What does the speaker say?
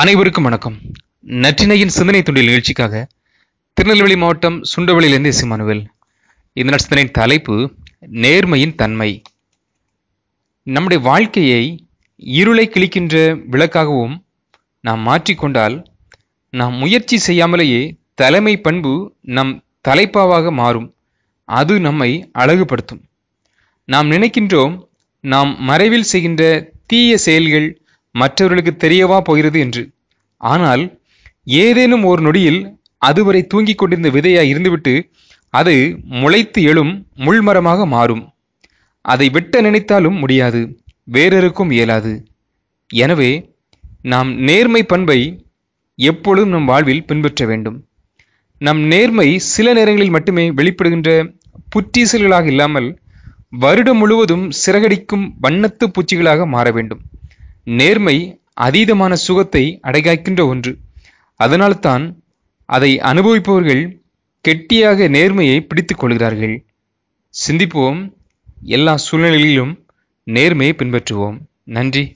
அனைவருக்கும் வணக்கம். நற்றினையின் சிந்தனை துண்டில் நிகழ்ச்சிக்காக திருநெல்வேலி மாவட்டம் சுண்டவளியிலிருந்து சிமானுவேல் இந்த நட்சத்திரின் தலைப்பு நேர்மையின் தன்மை. நம்முடைய வாழ்க்கையை இருளை கிழிக்கின்ற விளக்காகவும் நாம் மாற்றிக்கொண்டால் நாம் முயற்சி செய்யாமலேயே தலைமை பண்பு நம் தலைப்பாவாக மாறும். அது நம்மை அழகுபடுத்தும். நாம் நினைக்கின்றோம் நாம் மறைவில் செய்கின்ற தீய செயல்கள் மற்றவர்களுக்கு தெரியவா போகிறது என்று. ஆனால் ஏதேனும் ஒரு நொடியில் அதுவரை தூங்கிக் கொண்டிருந்த விதையாய் இருந்துவிட்டு அது முளைத்து எழும் முள்மரமாக மாறும். அதை வெட்ட நினைத்தாலும் முடியாது வேறொருக்கும் இயலாது. எனவே நாம் நேர்மை பண்பை எப்பொழுதும் நம் வாழ்வில் பின்பற்ற வேண்டும். நம் நேர்மை சில நேரங்களில் மட்டுமே வெளிப்படுகின்ற புற்றீசல்களாக இல்லாமல் வருடம் முழுவதும் சிறகடிக்கும் வண்ணத்து பூச்சிகளாக மாற வேண்டும். நேர்மை அதீதமான சுகத்தை அடைகாய்க்கின்ற ஒன்று. அதனால்தான் அதை அனுபவிப்பவர்கள் கெட்டியாக நேர்மையை பிடித்து கொள்கிறார்கள். சிந்திப்போம். எல்லா சூழ்நிலைகளிலும் நேர்மையை பின்பற்றுவோம். நன்றி.